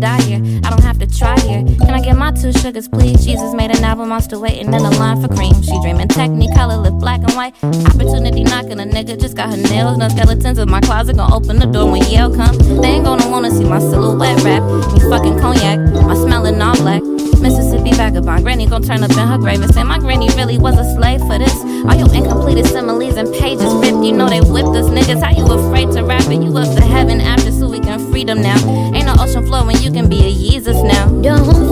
forever, sugars, please? Jesus made an album, I'm still waiting in the line for cream. She dreaming technicolor, lip black and white. Opportunity knocking, a nigga just got her nails. No skeletons in my closet, gonna open the door when Yale come. They ain't gonna wanna see my silhouette rap. Me fucking cognac, my smelling all black. Mississippi vagabond. Granny gon' turn up in her grave and say, My granny really was a slave for this. All your incompleted similes and pages ripped. You know they whipped us niggas. How you afraid to rap it? You up to heaven after so we can freedom now. Ain't no ocean when you can be a Jesus now. Don't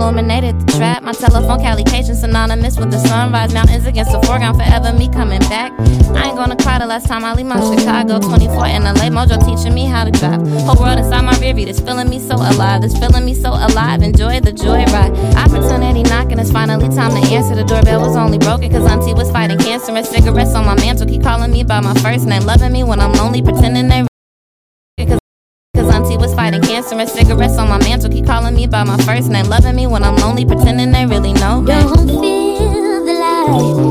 illuminated the trap. My telephone calication synonymous with the sunrise. Mountains against the foreground, forever me coming back. I ain't gonna cry the last time I leave my Chicago. 24 in LA, Mojo teaching me how to drive. Whole world inside my rearview, that's feeling me so alive. That's feeling me so alive. Enjoy the joyride. Opportunity knocking, it's finally time to answer. The doorbell was only broken cause Auntie was fighting cancer. And cigarettes on my mantle keep calling me by my first name. Loving me when I'm lonely, pretending they fighting cancer and cigarettes on my mantle. Keep calling me by my first name. Loving me when I'm lonely, pretending they really know me. Don't feel the light